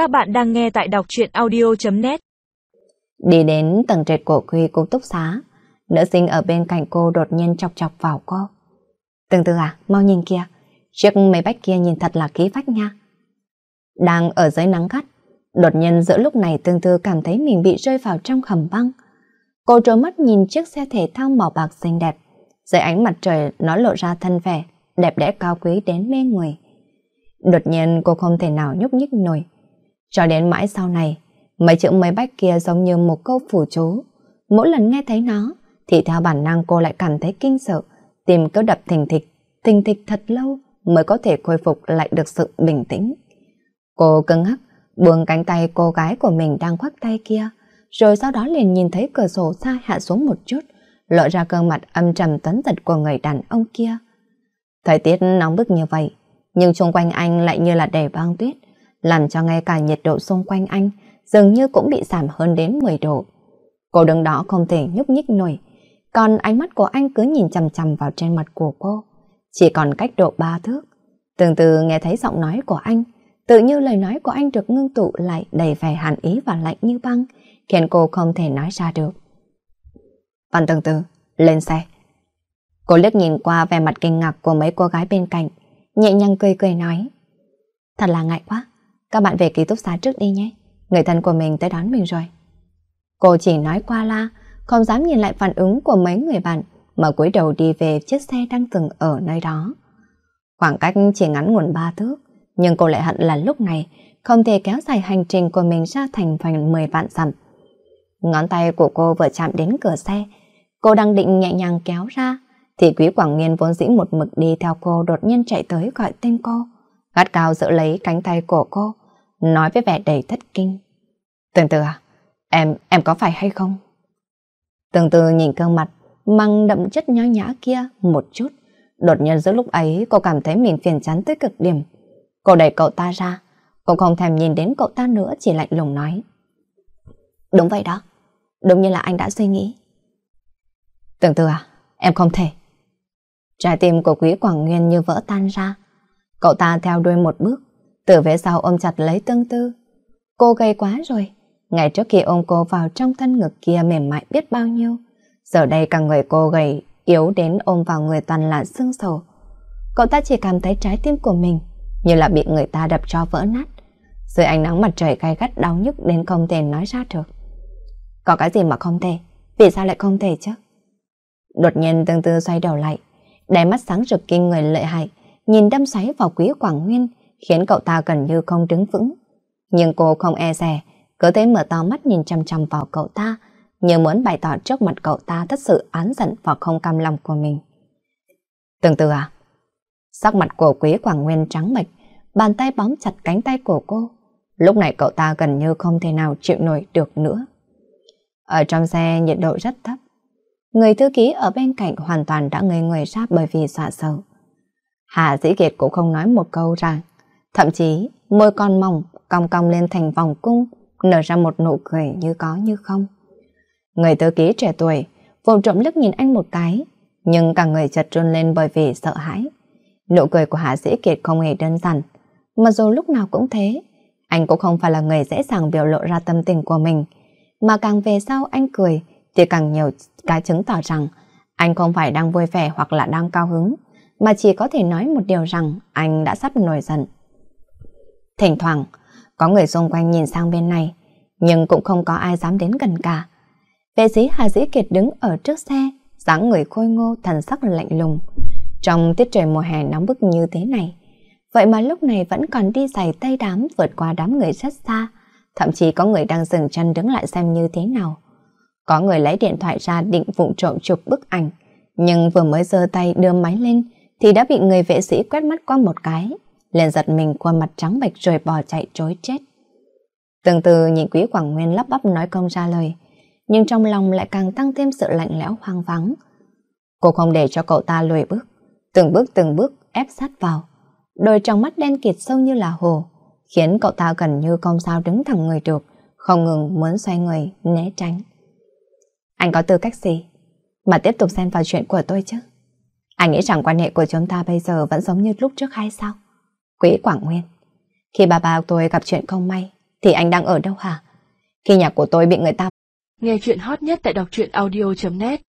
Các bạn đang nghe tại đọc truyện audio.net Đi đến tầng trệt của quy cô túc xá, nữ sinh ở bên cạnh cô đột nhiên chọc chọc vào cô. Từng từ à, mau nhìn kia, chiếc máy bách kia nhìn thật là khí phách nha. Đang ở dưới nắng gắt, đột nhiên giữa lúc này tương tư cảm thấy mình bị rơi vào trong hầm băng. Cô trố mắt nhìn chiếc xe thể thao màu bạc xinh đẹp, dưới ánh mặt trời nó lộ ra thân vẻ, đẹp đẽ cao quý đến mê người. Đột nhiên cô không thể nào nhúc nhích nổi. Cho đến mãi sau này, mấy chữ mấy bách kia giống như một câu phủ chú. Mỗi lần nghe thấy nó, thì theo bản năng cô lại cảm thấy kinh sợ, tìm cứ đập thình thịch, thình thịch thật lâu mới có thể khôi phục lại được sự bình tĩnh. Cô cứng hắc, buông cánh tay cô gái của mình đang khoác tay kia, rồi sau đó liền nhìn thấy cửa sổ xa hạ xuống một chút, lộ ra gương mặt âm trầm tấn giật của người đàn ông kia. Thời tiết nóng bức như vậy, nhưng xung quanh anh lại như là đầy băng tuyết, làm cho ngay cả nhiệt độ xung quanh anh dường như cũng bị giảm hơn đến 10 độ. Cô đứng đó không thể nhúc nhích nổi, còn ánh mắt của anh cứ nhìn chằm chằm vào trên mặt của cô, chỉ còn cách độ ba thước. Từ từ nghe thấy giọng nói của anh, tự như lời nói của anh được ngưng tụ lại đầy vẻ hàn ý và lạnh như băng, khiến cô không thể nói ra được. Văn từ từ, lên xe. Cô liếc nhìn qua vẻ mặt kinh ngạc của mấy cô gái bên cạnh, nhẹ nhàng cười cười nói. Thật là ngại quá, các bạn về ký túc xá trước đi nhé, người thân của mình tới đón mình rồi. Cô chỉ nói qua la, không dám nhìn lại phản ứng của mấy người bạn, mà cúi đầu đi về chiếc xe đang từng ở nơi đó. Khoảng cách chỉ ngắn nguồn ba thước, nhưng cô lại hận là lúc này không thể kéo dài hành trình của mình ra thành phần 10 vạn dặm. Ngón tay của cô vừa chạm đến cửa xe, cô đang định nhẹ nhàng kéo ra, thì quý Quảng Nghiên vốn dĩ một mực đi theo cô đột nhiên chạy tới gọi tên cô, gắt cao giữ lấy cánh tay của cô, nói với vẻ đầy thất kinh. Tương tư à, em, em có phải hay không? Tương tư nhìn gương mặt mang đậm chất nhó nhã kia một chút, đột nhiên giữa lúc ấy cô cảm thấy mình phiền chán tới cực điểm. Cô đẩy cậu ta ra, cô không thèm nhìn đến cậu ta nữa chỉ lạnh lùng nói. Đúng vậy đó, đúng như là anh đã suy nghĩ. Tương tư à, em không thể. Trái tim của quý Quảng Nguyên như vỡ tan ra. Cậu ta theo đuôi một bước, từ phía sau ôm chặt lấy tương tư. Cô gầy quá rồi, ngày trước khi ôm cô vào trong thân ngực kia mềm mại biết bao nhiêu. Giờ đây cả người cô gầy, yếu đến ôm vào người toàn là xương sầu. Cậu ta chỉ cảm thấy trái tim của mình như là bị người ta đập cho vỡ nát. Dưới ánh nắng mặt trời gai gắt đau nhức đến không thể nói ra được. Có cái gì mà không thể? Vì sao lại không thể chứ? Đột nhiên tương tư xoay đầu lại, đáy mắt sáng rực kinh người lợi hại, nhìn đâm xoáy vào quý Quảng Nguyên, khiến cậu ta gần như không đứng vững. Nhưng cô không e rè, cứ thế mở to mắt nhìn chăm chăm vào cậu ta, như muốn bày tỏ trước mặt cậu ta tất sự án giận và không cam lòng của mình. Tương tự à? Sắc mặt của quý Quảng Nguyên trắng bệch, bàn tay bóng chặt cánh tay của cô. Lúc này cậu ta gần như không thể nào chịu nổi được nữa. Ở trong xe nhiệt độ rất thấp, Người thư ký ở bên cạnh hoàn toàn đã ngây người ra bởi vì sợ sợ. Hà Dĩ Kiệt cũng không nói một câu rằng, thậm chí môi con mỏng cong cong lên thành vòng cung, nở ra một nụ cười như có như không. Người thư ký trẻ tuổi, vô trộm lức nhìn anh một cái, nhưng cả người chật run lên bởi vì sợ hãi. Nụ cười của Hạ Sĩ Kiệt không hề đơn giản, mà dù lúc nào cũng thế, anh cũng không phải là người dễ dàng biểu lộ ra tâm tình của mình, mà càng về sau anh cười thì càng nhiều cái chứng tỏ rằng anh không phải đang vui vẻ hoặc là đang cao hứng, mà chỉ có thể nói một điều rằng anh đã sắp nổi giận. Thỉnh thoảng, có người xung quanh nhìn sang bên này, nhưng cũng không có ai dám đến gần cả. Vệ sĩ Hà Dĩ Kiệt đứng ở trước xe, dáng người khôi ngô thần sắc lạnh lùng. Trong tiết trời mùa hè nóng bức như thế này, vậy mà lúc này vẫn còn đi giày tay đám vượt qua đám người rất xa, thậm chí có người đang dừng chân đứng lại xem như thế nào. Có người lấy điện thoại ra định vụng trộm chụp bức ảnh, nhưng vừa mới giơ tay đưa máy lên thì đã bị người vệ sĩ quét mắt qua một cái, liền giật mình qua mặt trắng bệch rồi bỏ chạy trối chết. Từng từ nhìn quý Quảng Nguyên lắp bắp nói công ra lời, nhưng trong lòng lại càng tăng thêm sự lạnh lẽo hoang vắng. Cô không để cho cậu ta lùi bước, từng bước từng bước ép sát vào. Đôi trong mắt đen kịt sâu như là hồ, khiến cậu ta gần như không sao đứng thẳng người được, không ngừng muốn xoay người, né tránh. Anh có tư cách gì mà tiếp tục xen vào chuyện của tôi chứ? Anh nghĩ rằng quan hệ của chúng ta bây giờ vẫn giống như lúc trước hay sao? Quỹ Quảng Nguyên, khi bà bà tôi gặp chuyện không may, Thì anh đang ở đâu hả? Khi nhà của tôi bị người ta... Nghe chuyện hot nhất tại đọc truyện audio.net